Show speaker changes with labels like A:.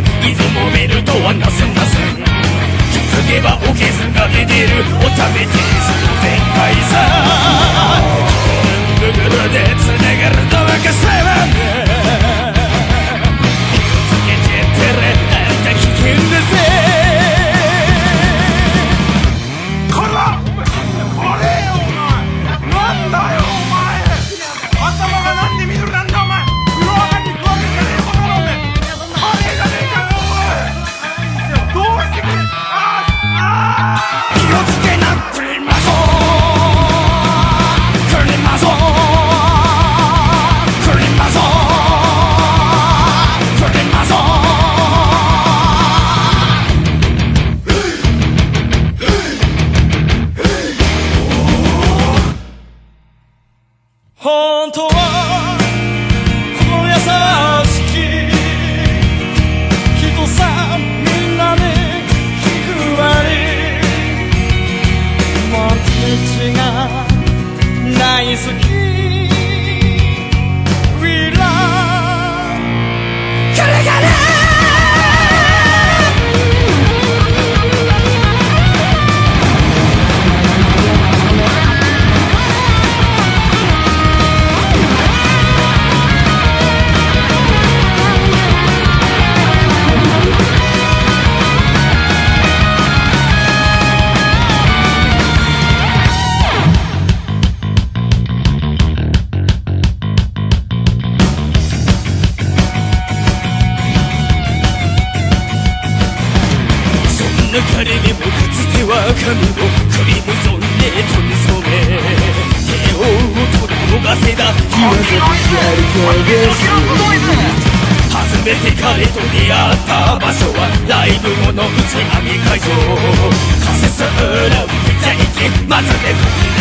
A: 出雲ベルトはな isso que 流れ
B: で
A: もかつては神を食い望んで取り染め手を取り逃せた日は先歩初めて彼と出会った場所はライブ後の打ち上げ会場。仮説ラウンドじゃ行けまずで